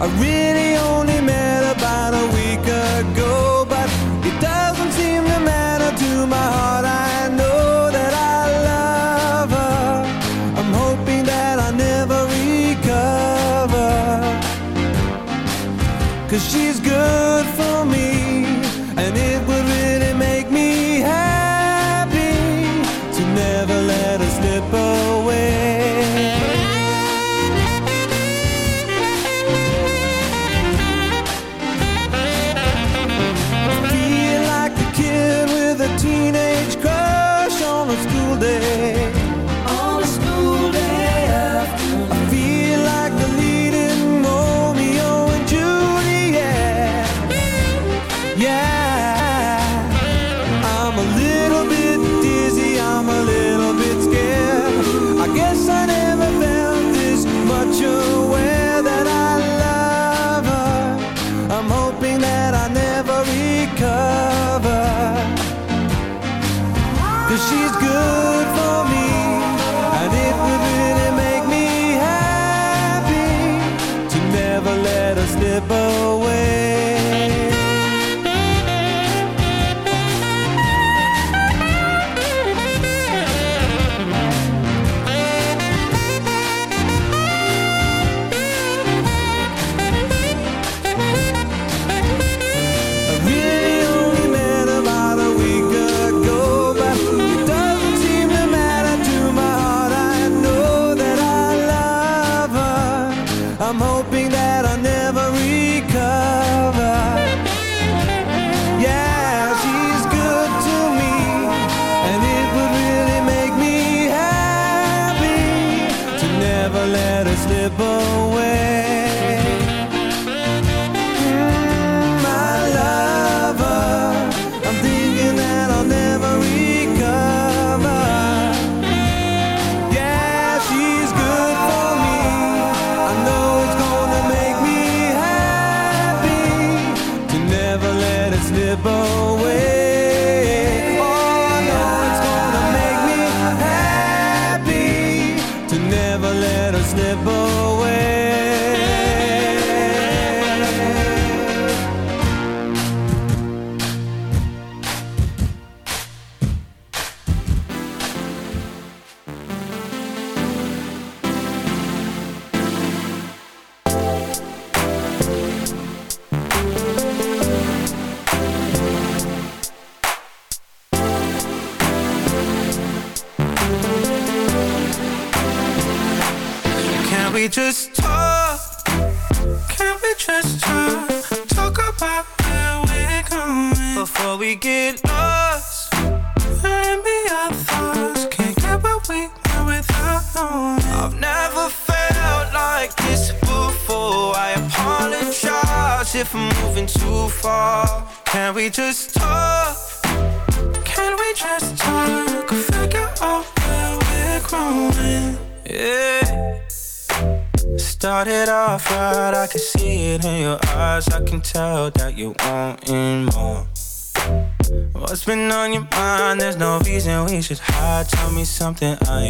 I really only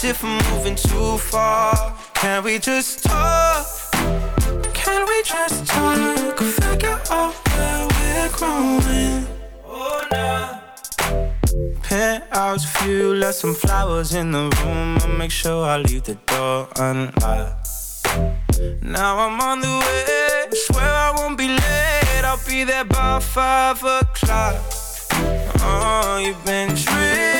apologize if I'm moving too far. Can we just talk? Can we just talk? Figure out where we're growing. Oh, nah. Penthouse view, left some flowers in the room. I'll make sure I leave the door unlocked. Now I'm on the way. Swear I won't be late. I'll be there by five o'clock. Oh, you've been dreaming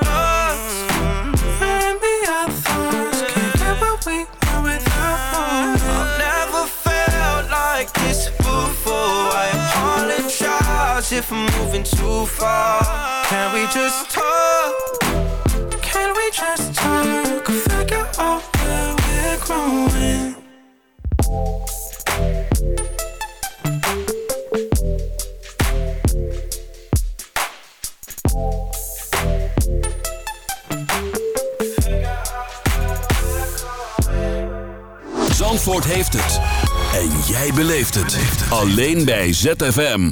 if I'm moving too far. Can we just talk? Can we just talk? Figure out where we're growing. Zandvoort heeft het. En jij beleeft het. Alleen bij ZFM.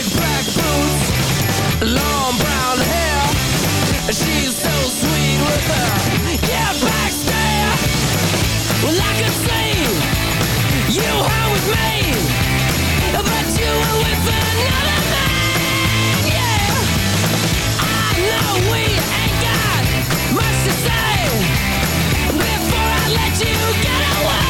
Big black boots, long brown hair. She's so sweet with her. Yeah, back stare. Well, I can see you home with me, but you were with another man. Yeah, I know we ain't got much to say before I let you get away.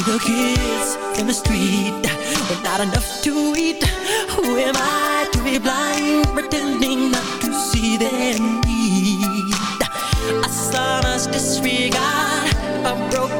The kids in the street with not enough to eat. Who am I to be blind, pretending not to see their need? A son's disregard, a broken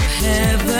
heaven.